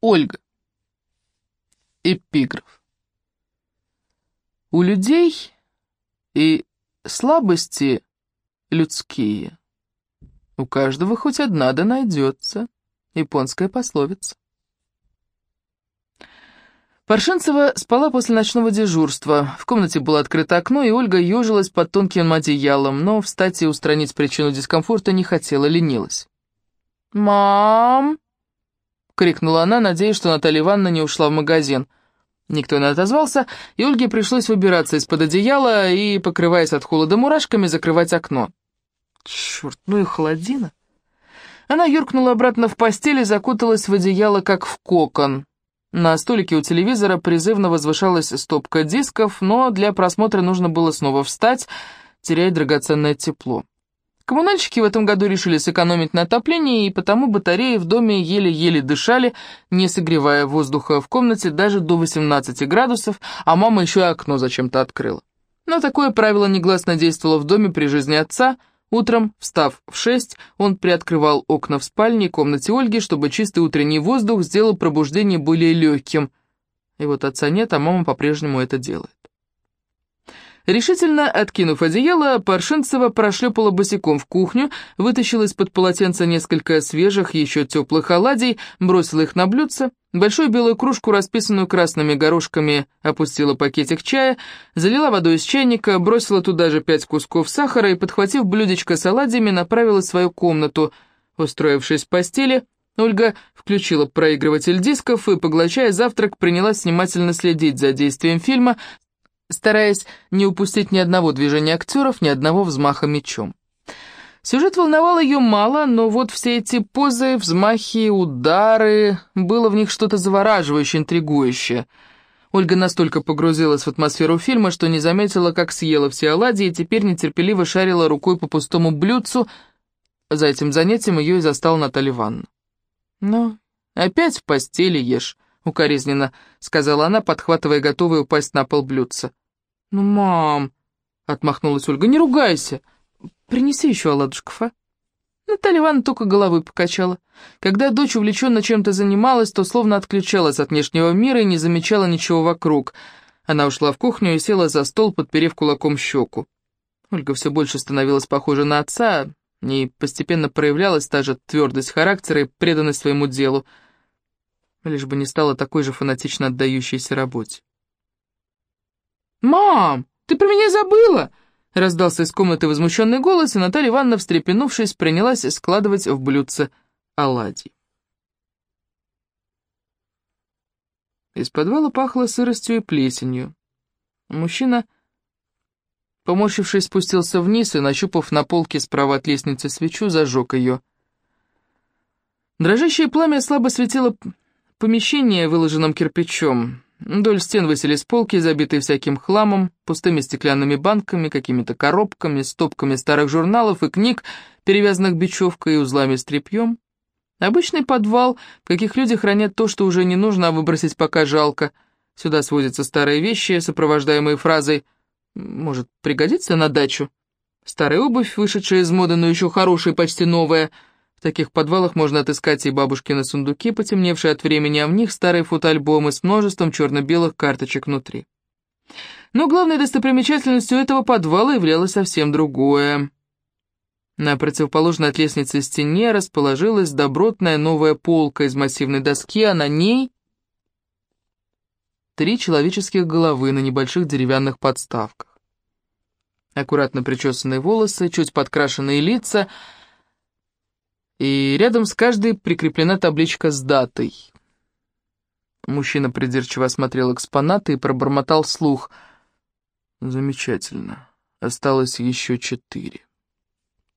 Ольга. Эпиграф. У людей и слабости людские. У каждого хоть одна да найдется. Японская пословица. Паршинцева спала после ночного дежурства. В комнате было открыто окно, и Ольга ежилась под тонким одеялом, но встать и устранить причину дискомфорта не хотела, ленилась. «Мам!» — крикнула она, надеясь, что Наталья Ивановна не ушла в магазин. Никто не отозвался, и Ольге пришлось выбираться из-под одеяла и, покрываясь от холода мурашками, закрывать окно. Черт, ну и холодина. Она юркнула обратно в постель и закуталась в одеяло, как в кокон. На столике у телевизора призывно возвышалась стопка дисков, но для просмотра нужно было снова встать, теряя драгоценное тепло. Коммунальщики в этом году решили сэкономить на отоплении, и потому батареи в доме еле-еле дышали, не согревая воздуха в комнате даже до 18 градусов, а мама еще и окно зачем-то открыла. Но такое правило негласно действовало в доме при жизни отца. Утром, встав в шесть, он приоткрывал окна в спальне и комнате Ольги, чтобы чистый утренний воздух сделал пробуждение более легким. И вот отца нет, а мама по-прежнему это делает. Решительно откинув одеяло, Паршинцева прошлепала босиком в кухню, вытащила из-под полотенца несколько свежих, еще теплых оладий, бросила их на блюдце, большую белую кружку, расписанную красными горошками, опустила пакетик чая, залила водой из чайника, бросила туда же пять кусков сахара и, подхватив блюдечко с оладьями, направила в свою комнату. Устроившись в постели, Ольга включила проигрыватель дисков и, поглощая завтрак, принялась внимательно следить за действием фильма, стараясь не упустить ни одного движения актеров, ни одного взмаха мечом. Сюжет волновал ее мало, но вот все эти позы, взмахи, удары, было в них что-то завораживающее, интригующее. Ольга настолько погрузилась в атмосферу фильма, что не заметила, как съела все оладьи, и теперь нетерпеливо шарила рукой по пустому блюдцу. За этим занятием ее и застал Наталья Ивановна. «Ну, опять в постели ешь», — укоризненно сказала она, подхватывая готовое упасть на пол блюдца. «Ну, мам!» — отмахнулась Ольга. «Не ругайся. Принеси еще оладушков, а?» Наталья Ивановна только головой покачала. Когда дочь увлеченно чем-то занималась, то словно отключалась от внешнего мира и не замечала ничего вокруг. Она ушла в кухню и села за стол, подперев кулаком щеку. Ольга все больше становилась похожа на отца, и постепенно проявлялась та же твердость характера и преданность своему делу, лишь бы не стала такой же фанатично отдающейся работе. «Мам, ты про меня забыла!» Раздался из комнаты возмущенный голос, и Наталья Ивановна, встрепенувшись, принялась складывать в блюдце оладьи. Из подвала пахло сыростью и плесенью. Мужчина, поморщившись, спустился вниз и, нащупав на полке справа от лестницы свечу, зажег ее. Дрожащее пламя слабо светило помещение, выложенным кирпичом. Вдоль стен высились полки, забитые всяким хламом, пустыми стеклянными банками, какими-то коробками, стопками старых журналов и книг, перевязанных бечевкой и узлами с тряпьем. Обычный подвал, в каких люди хранят то, что уже не нужно, а выбросить пока жалко. Сюда сводятся старые вещи, сопровождаемые фразой «может пригодиться на дачу». Старая обувь, вышедшая из моды, но еще хорошая, почти новая — в таких подвалах можно отыскать и бабушкины сундуки, потемневшие от времени, а в них старые фотоальбомы с множеством черно-белых карточек внутри. Но главной достопримечательностью этого подвала являлось совсем другое. На противоположной от лестницы стене расположилась добротная новая полка из массивной доски, а на ней три человеческих головы на небольших деревянных подставках. Аккуратно причесанные волосы, чуть подкрашенные лица — и рядом с каждой прикреплена табличка с датой. Мужчина придирчиво осмотрел экспонаты и пробормотал слух. «Замечательно. Осталось еще четыре».